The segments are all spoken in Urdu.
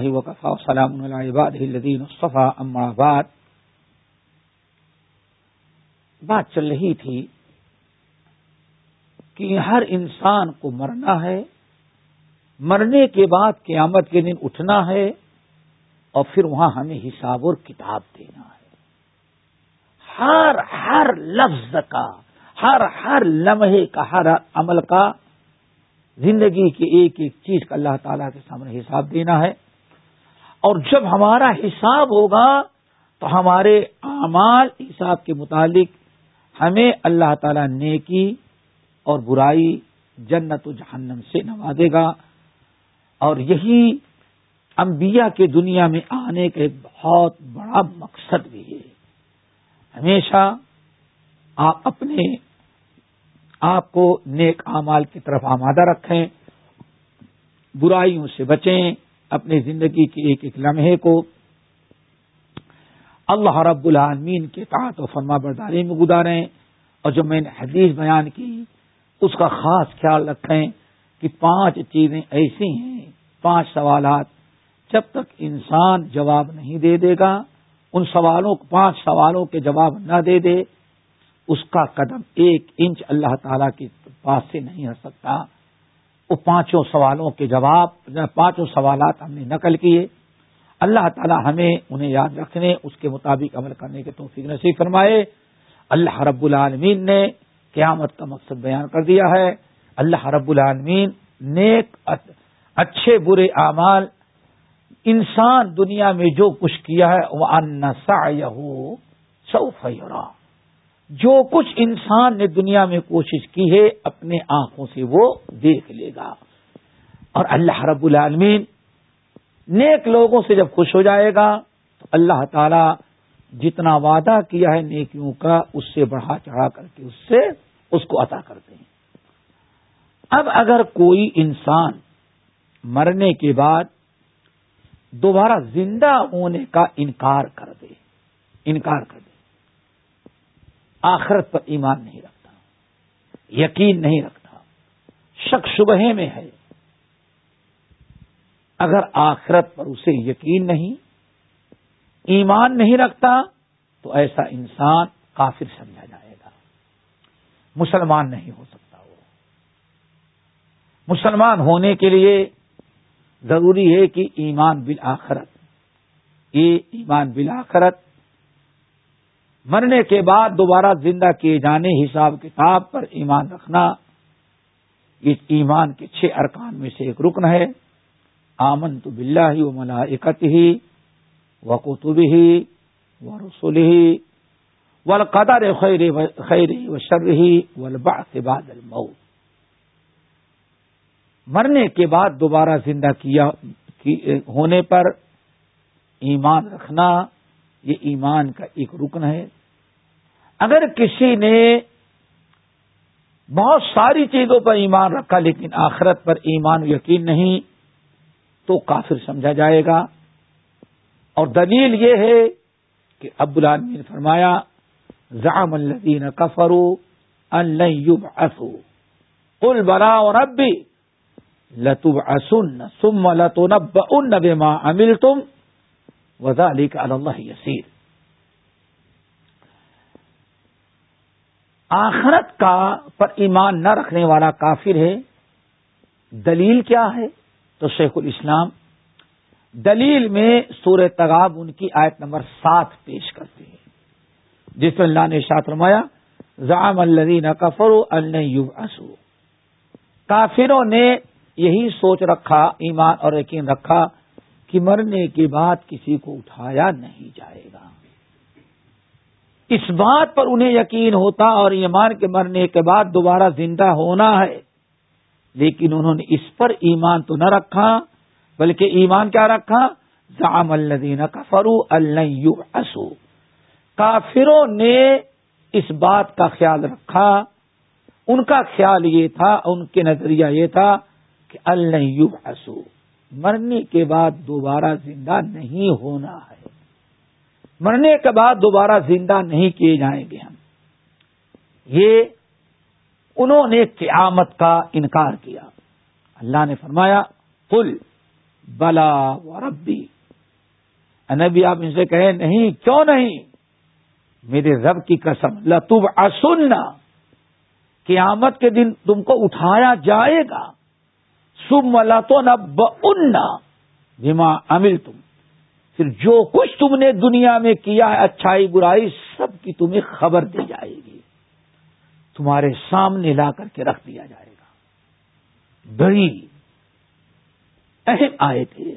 وقفا سلام الدین صفا آباد بات چل رہی تھی کہ ہر انسان کو مرنا ہے، مرنے کے بعد قیامت کے دن اٹھنا ہے اور پھر وہاں ہمیں حساب اور کتاب دینا ہے۔ ہر ہر لفظ کا، ہر ہر لمحے کا، ہر عمل کا زندگی کی ایک ایک چیز کا اللہ تعالی کے سامنے حساب دینا ہے۔ اور جب ہمارا حساب ہوگا تو ہمارے اعمال حساب کے متعلق ہمیں اللہ تعالی نیکی اور برائی جنت و جہنم سے نوازے گا۔ اور یہی انبیاء کے دنیا میں آنے کا ایک بہت بڑا مقصد بھی ہے۔ ہمیشہ آپ اپنے آپ کو نیک اعمال کی طرف آمادہ رکھیں، برائیوں سے بچیں اپنی زندگی کے ایک ایک لمحے کو اللہ رب العالمین کے تعت و فرما برداری میں گزاریں اور جو میں نے حدیث بیان کی اس کا خاص خیال رکھیں کہ پانچ چیزیں ایسی ہیں، پانچ سوالات جب تک انسان جواب نہیں دے دے گا، ان سوالوں، پانچ سوالوں کے جواب نہ دے دے، اس کا قدم ایک انچ اللہ تعالی کے پاس سے نہیں ہٹ سکتا۔ وہ پانچوں سوالوں کے جواب، پانچوں سوالات ہم نے نقل کیے۔ اللہ تعالی ہمیں انہیں یاد رکھنے، اس کے مطابق عمل کرنے کے توفیق نصیب فرمائے۔ اللہ رب العالمین نے قیامت کا مقصد بیان کر دیا ہے۔ اللہ رب العالمین نیک، اچھے، برے اعمال، انسان دنیا میں جو کچھ کیا ہے وہ انسا سوف جو کچھ انسان نے دنیا میں کوشش کی ہے اپنے آنکھوں سے وہ دیکھ لے گا۔ اور اللہ رب العالمین نیک لوگوں سے جب خوش ہو جائے گا، تو اللہ تعالی جتنا وعدہ کیا ہے نیکیوں کا، اس سے بڑھا چڑھا کر کے اس سے اس کو عطا کرتے ہیں۔ اب اگر کوئی انسان مرنے کے بعد دوبارہ زندہ ہونے کا انکار کر دے، انکار کر دے۔ آخرت پر ایمان نہیں رکھتا یقین نہیں رکھتا شک شبہ میں ہے اگر آخرت پر اسے یقین نہیں ایمان نہیں رکھتا تو ایسا انسان کافر سمجھا جائے گا مسلمان نہیں ہو سکتا وہ۔ مسلمان ہونے کے لیے ضروری ہے کہ ایمان بالآخرت، یہ ایمان بالآخرت مرنے کے بعد دوبارہ زندہ کیے جانے، حساب کتاب پر ایمان رکھنا، اس ایمان کے چھ ارکان میں سے ایک رکن ہے۔ آمن تو بلّہ ہی و ملا ہی و کتب ہی و رسول ہی ولقدر خیر خیر و شر ہی ولبا سے مرنے کے بعد دوبارہ زندہ کیا ہونے پر ایمان رکھنا یہ ایمان کا ایک رکن ہے۔ اگر کسی نے بہت ساری چیزوں پر ایمان رکھا لیکن آخرت پر ایمان یقین نہیں، تو کافر سمجھا جائے گا۔ اور دلیل یہ ہے کہ ابو العالمین نے فرمایا زام الدین کفرو السو کل برا اور اب بھی لتب اسن سم لتونب ان نب ماں امل تم وزا علی کا اللہ یسیر آخرت کا پر ایمان نہ رکھنے والا کافر ہے، دلیل کیا ہے؟ تو شیخ الاسلام دلیل میں سور تغاب ان کی آیت نمبر سات پیش کرتے ہیں۔ جس میں اللہ نے شاط رمایا زام الدین کفر السو کافروں نے یہی سوچ رکھا، ایمان اور یقین رکھا کہ مرنے کے بعد کسی کو اٹھایا نہیں جائے گا۔ اس بات پر انہیں یقین ہوتا اور ایمان کے مرنے کے بعد دوبارہ زندہ ہونا ہے۔ لیکن انہوں نے اس پر ایمان تو نہ رکھا، بلکہ ایمان کیا رکھا؟ زام الدین کفرو السو کافروں نے اس بات کا خیال رکھا۔ ان کا خیال یہ تھا، ان کے نظریہ یہ تھا کہ السو مرنے کے بعد دوبارہ زندہ نہیں ہونا ہے۔ مرنے کے بعد دوبارہ زندہ نہیں کیے جائیں گے ہم۔ یہ انہوں نے قیامت کا انکار کیا۔ اللہ نے فرمایا پل بلا و ربی نبی، آپ ان سے کہیں، نہیں، کیوں نہیں؟ میرے رب کی قسم لطب اصلنا قیامت کے دن تم کو اٹھایا جائے گا۔ سم لتو نب انا جما امل تم پھر جو کچھ تم نے دنیا میں کیا ہے، اچھائی، برائی، سب کی تمہیں خبر دی جائے گی۔ تمہارے سامنے لا کر کے رکھ دیا جائے گا۔ بڑی اہم آئے تھے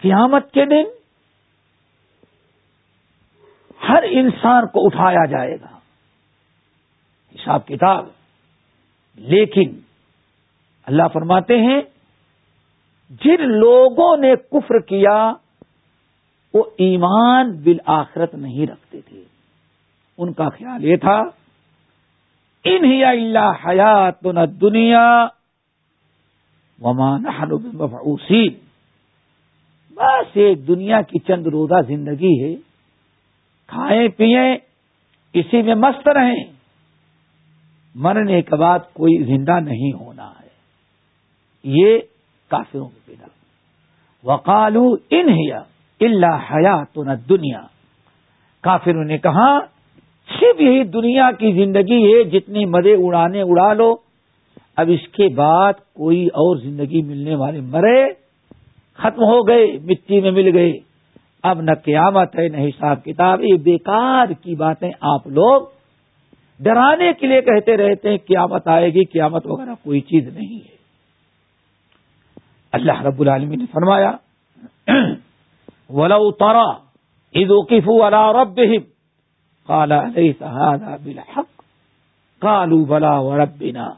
قیامت کے دن ہر انسان کو اٹھایا جائے گا۔ حساب کتاب۔ لیکن اللہ فرماتے ہیں، جن لوگوں نے کفر کیا، وہ ایمان بالآخرت نہیں رکھتے تھے۔ ان کا خیال یہ تھا انہیا اللہ حیات دنیا ومان حلوبین بس ایک دنیا کی چند روزہ زندگی ہے، کھائیں، پیئیں، اسی میں مست رہیں۔ مرنے کے بعد کوئی زندہ نہیں ہونا ہے۔ یہ کافروں کے پیدا وقالو انہیا اللہ حیات نہ دنیا کافروں نے کہا صرف یہی دنیا کی زندگی ہے، جتنی مزے اڑانے اڑا لو۔ اب اس کے بعد کوئی اور زندگی ملنے والے مرے، ختم ہو گئے، مٹی میں مل گئے۔ اب نہ قیامت ہے، نہ حساب کتاب۔ یہ بیکار کی باتیں آپ لوگ ڈرانے کے لیے کہتے رہتے ہیں قیامت آئے گی، قیامت وغیرہ کوئی چیز نہیں ہے۔ اللہ رب العالمین نے فرمایا، ولو ترا وقفوا على ربهم، قال اليس هذا بالحق؟ قالوا بلا وربنا۔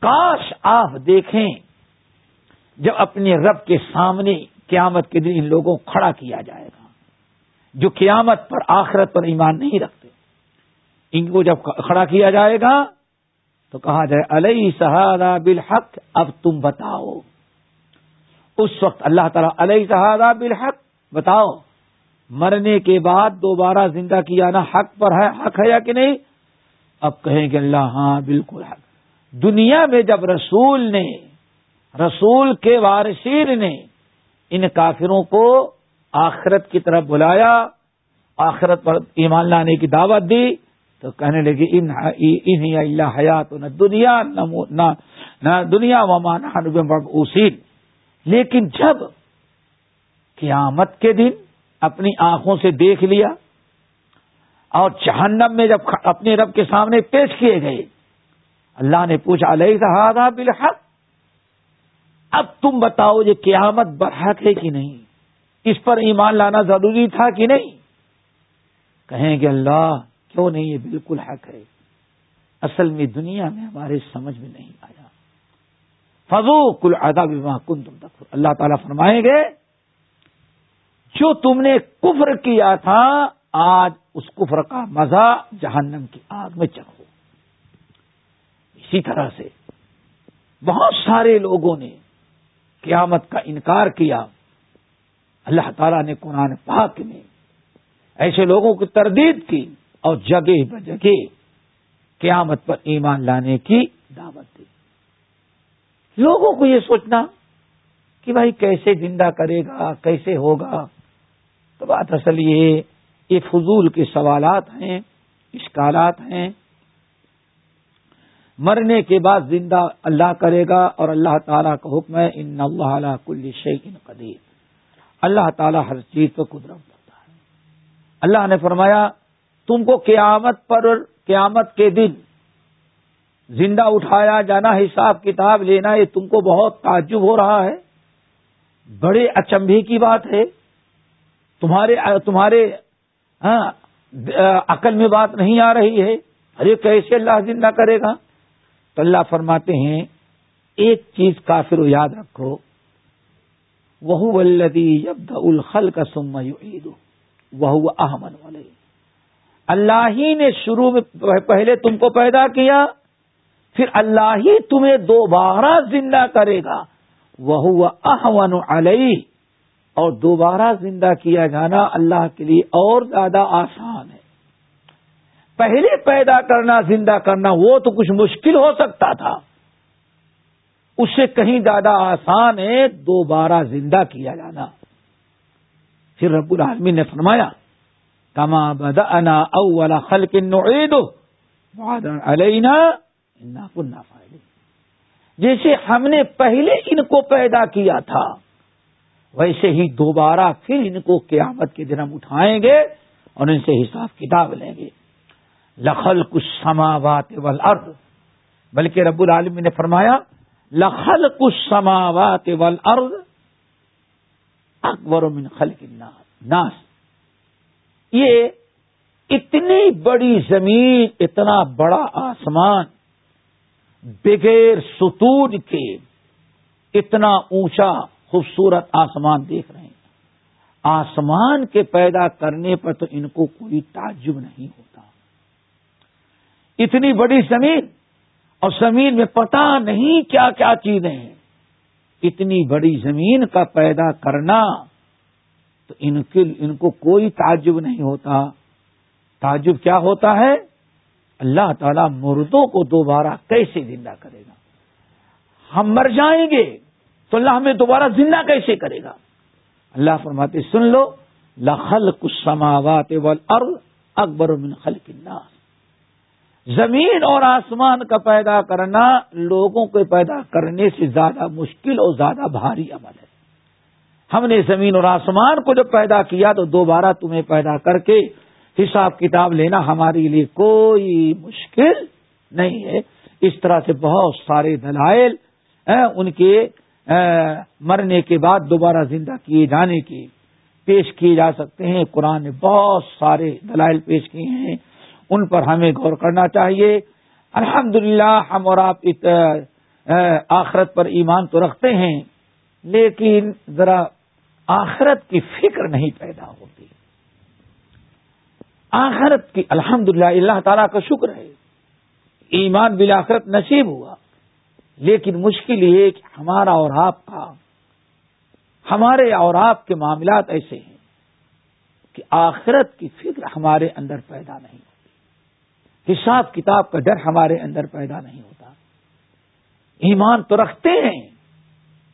کاش آپ دیکھیں جب اپنے رب کے سامنے قیامت کے دن ان لوگوں کو کھڑا کیا جائے گا، جو قیامت پر آخرت پر ایمان نہیں رکھتے۔ ان کو جب کھڑا کیا جائے گا تو کہا جائے، علیہ سہارا بالحق، اب تم بتاؤ۔ اس وقت اللہ تعالیٰ علیہ سہارا بالحق، بتاؤ۔ مرنے کے بعد دوبارہ زندہ کیا نا، حق پر ہے، حق ہے یا کہ نہیں؟ اب کہیں گے اللہ ہاں بالکل حق۔ دنیا میں جب رسول نے، رسول کے وارثین نے ان کافروں کو آخرت کی طرف بلایا، آخرت پر ایمان لانے کی دعوت دی تو کہنے لگے، ان اللہ حیات نہ دنیا نہ دنیا اصیل لیکن جب قیامت کے دن اپنی آنکھوں سے دیکھ لیا اور جہنم میں جب اپنے رب کے سامنے پیش کیے گئے، اللہ نے پوچھا علیہ صحادہ بالحق؟ اب تم بتاؤ یہ قیامت برحق ہے کہ نہیں؟ اس پر ایمان لانا ضروری تھا کہ نہیں؟ کہیں گے، اللہ کیوں نہیں؟ یہ بالکل حق ہے۔ اصل میں دنیا میں ہمارے سمجھ میں نہیں آیا۔ فضو کل ادا بھی کن تم تک اللہ تعالیٰ فرمائیں گے، جو تم نے کفر کیا تھا، آج اس کفر کا مزہ جہنم کی آگ میں چکھو اسی طرح سے بہت سارے لوگوں نے قیامت کا انکار کیا۔ اللہ تعالیٰ نے قرآن پاک میں ایسے لوگوں کی تردید کی۔ اور جگہ بجگہ قیامت پر ایمان لانے کی دعوت دی۔ لوگوں کو یہ سوچنا کہ بھائی کیسے زندہ کرے گا کیسے ہوگا؟ تو بات اصل یہ یہ فضول کے سوالات ہیں اشکالات ہیں۔ مرنے کے بعد زندہ اللہ کرے گا اور اللہ تعالیٰ کا حکم ہے ان اللہ کل شیخ ان قدیر۔ اللہ تعالیٰ ہر چیز کو قدرت کرتا ہے۔ اللہ نے فرمایا تم کو قیامت پر قیامت کے دن زندہ اٹھایا جانا، حساب کتاب لینا، یہ تم کو بہت تعجب ہو رہا ہے۔ بڑے اچمبھی کی بات ہے۔ تمہارے تمہارے ہاں عقل میں بات نہیں آ رہی ہے۔ ارے کیسے اللہ زندہ کرے گا؟ تو اللہ فرماتے ہیں، ایک چیز کافر یاد رکھو۔ وہ ولدی یبد الخل کا سم وہ احمد والے اللہ ہی نے شروع میں پہلے تم کو پیدا کیا، پھر اللہ ہی تمہیں دوبارہ زندہ کرے گا۔ وہ احمن علیہ اور دوبارہ زندہ کیا جانا اللہ کے لیے اور زیادہ آسان ہے۔ پہلے پیدا کرنا، زندہ کرنا وہ تو کچھ مشکل ہو سکتا تھا۔ اس سے کہیں زیادہ آسان ہے دوبارہ زندہ کیا جانا۔ پھر رب العالمین نے فرمایا کما بدا اولا خلق نعید علینا جیسے ہم نے پہلے ان کو پیدا کیا تھا، ویسے ہی دوبارہ پھر ان کو قیامت کے دن ہم اٹھائیں گے اور ان سے حساب کتاب لیں گے. لخل کچھ سماوات والارض. بلکہ رب العالم نے فرمایا لخل کچھ سماوات والارض اکبر من خلق ناس یہ اتنی بڑی زمین، اتنا بڑا آسمان، بغیر ستون کے اتنا اونچا خوبصورت آسمان دیکھ رہے ہیں۔ آسمان کے پیدا کرنے پر تو ان کو کوئی تعجب نہیں ہوتا۔ اتنی بڑی زمین، اور زمین میں پتا نہیں کیا کیا چیزیں ہیں۔ اتنی بڑی زمین کا پیدا کرنا تو ان کے ان کو کوئی تعجب نہیں ہوتا۔ تعجب کیا ہوتا ہے؟ اللہ تعالی مردوں کو دوبارہ کیسے زندہ کرے گا؟ ہم مر جائیں گے تو اللہ ہمیں دوبارہ زندہ کیسے کرے گا؟ اللہ فرماتے سن لو لخل کچھ سماوات اکبر من خلق الناس۔ زمین اور آسمان کا پیدا کرنا لوگوں کو پیدا کرنے سے زیادہ مشکل اور زیادہ بھاری عمل ہے۔ ہم نے زمین اور آسمان کو جب پیدا کیا تو دوبارہ تمہیں پیدا کر کے حساب کتاب لینا ہمارے لیے کوئی مشکل نہیں ہے۔ اس طرح سے بہت سارے دلائل ان کے مرنے کے بعد دوبارہ زندہ کیے جانے کے پیش کیے جا سکتے ہیں۔ قرآن نے بہت سارے دلائل پیش کیے ہیں۔ ان پر ہمیں غور کرنا چاہیے۔ الحمد ہم اور آپ آخرت پر ایمان تو رکھتے ہیں، لیکن ذرا آخرت کی فکر نہیں پیدا ہوتی۔ آخرت کی الحمد اللہ تعالیٰ کا شکر ہے۔ ایمان بالآخرت نصیب ہوا۔ لیکن مشکل یہ کہ ہمارا اور آپ کا، ہمارے اور آپ کے معاملات ایسے ہیں کہ آخرت کی فکر ہمارے اندر پیدا نہیں ہوتی۔ حساب کتاب کا ڈر ہمارے اندر پیدا نہیں ہوتا۔ ایمان تو رکھتے ہیں،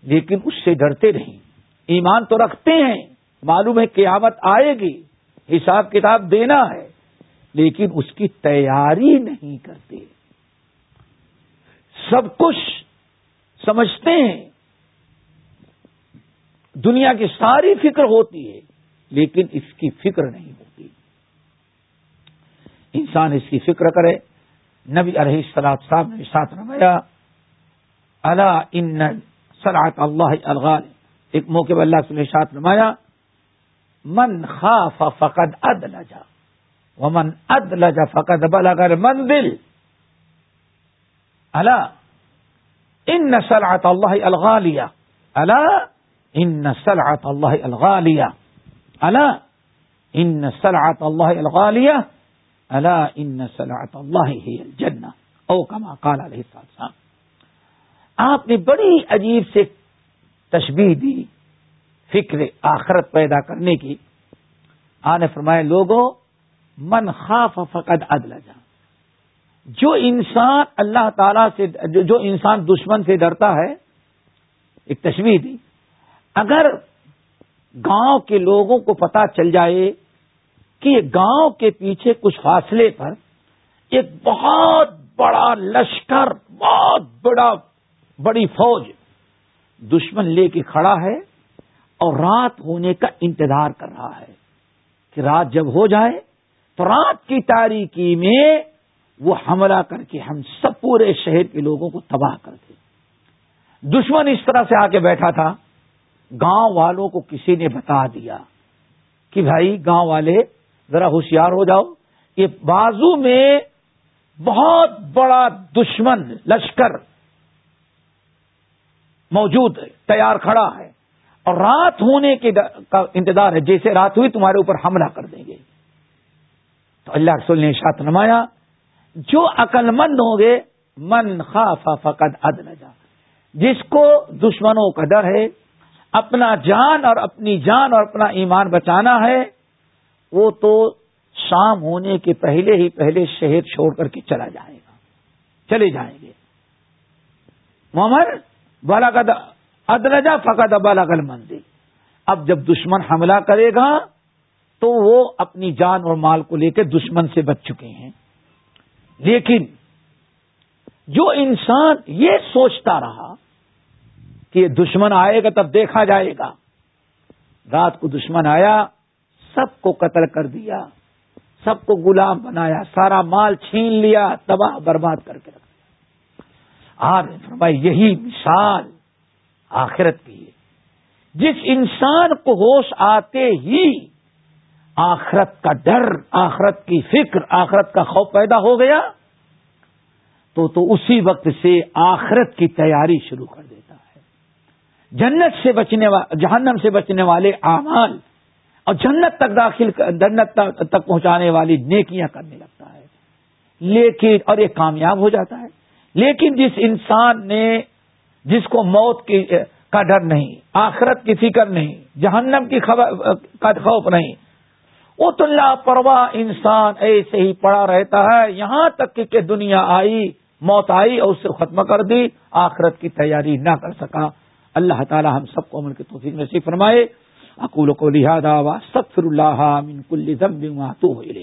لیکن اس سے ڈرتے نہیں۔ ایمان تو رکھتے ہیں، معلوم ہے قیامت آئے گی، حساب کتاب دینا ہے، لیکن اس کی تیاری نہیں کرتے۔ سب کچھ سمجھتے ہیں۔ دنیا کی ساری فکر ہوتی ہے، لیکن اس کی فکر نہیں ہوتی۔ انسان اس کی فکر کرے۔ نبی علیہ السلام صاحب نے ساتھ رمایا اللہ ان سلاط اللہ الغال ایک موقع پر اللہ سے ساتھ رمایا من خاف فقد اد لجا ومن اد لجا فقد بل اگر من دل ان سلعت اللہ الغالیہ اللہ ان سلعت اللہ الغالیہ اللہ ان سلعت اللہ الغالیہ اللہ ان سلعت اللہ ہی الجنہ او کما قال علیہ السلام. آپ نے بڑی عجیب سے تشبیح دی، فکر آخرت پیدا کرنے کی۔ آنے فرمائے، لوگوں، من خاف فقد عدل جا جو انسان اللہ تعالی سے، جو انسان دشمن سے ڈرتا ہے، ایک تشویح دی۔ اگر گاؤں کے لوگوں کو پتا چل جائے کہ گاؤں کے پیچھے کچھ فاصلے پر ایک بہت بڑا لشکر، بہت بڑا، بڑی فوج دشمن لے کے کھڑا ہے اور رات ہونے کا انتظار کر رہا ہے کہ رات جب ہو جائے تو رات کی تاریکی میں وہ حملہ کر کے ہم سب پورے شہر کے لوگوں کو تباہ کر دے۔ دشمن اس طرح سے آ کے بیٹھا تھا، گاؤں والوں کو کسی نے بتا دیا کہ بھائی گاؤں والے ذرا ہوشیار ہو جاؤ، یہ بازو میں بہت بڑا دشمن لشکر موجود ہے، تیار کھڑا ہے۔ اور رات ہونے کے کا انتظار ہے، جیسے رات ہوئی تمہارے اوپر حملہ کر دیں گے۔ تو اللہ رسول نے شاط نمایا جو عقل مند ہوں گے، من خاف فقد اد جا جس کو دشمنوں کا ڈر ہے، اپنا جان اور اپنی جان اور اپنا ایمان بچانا ہے، وہ تو شام ہونے کے پہلے ہی پہلے شہر چھوڑ کر کے چلا جائے گا۔ چلے جائیں گے۔ محمد بالاقد ادرجا فقط بالاگل مندی اب جب دشمن حملہ کرے گا، تو وہ اپنی جان اور مال کو لے کے دشمن سے بچ چکے ہیں۔ لیکن جو انسان یہ سوچتا رہا کہ یہ دشمن آئے گا تب دیکھا جائے گا۔ رات کو دشمن آیا، سب کو قتل کر دیا، سب کو غلام بنایا، سارا مال چھین لیا، تباہ برباد کر کے رکھ دیا آج فرمائی، یہی مثال آخرت کی ہے۔ جس انسان کو ہوش آتے ہی آخرت کا ڈر، آخرت کی فکر، آخرت کا خوف پیدا ہو گیا، تو تو اسی وقت سے آخرت کی تیاری شروع کر دیتا ہے۔ جنت سے بچنے جہنم سے بچنے والے اعمال اور جنت تک داخل جنت تک پہنچانے والی نیکیاں کرنے لگتا ہے۔ لیکن، اور یہ کامیاب ہو جاتا ہے۔ لیکن جس انسان نے جس کو موت کی، کا ڈر نہیں، آخرت کی فکر نہیں، جہنم کی خبر، کا خوف نہیں، وہ تو لاپرواہ انسان ایسے ہی پڑا رہتا ہے، یہاں تک کہ دنیا آئی، موت آئی اور اس سے ختم کر دی، آخرت کی تیاری نہ کر سکا۔ اللہ تعالی ہم سب کو عمل کے توفیق میں سے فرمائے۔ اکول کو لہٰذا سفر اللہ من کل ذنب تو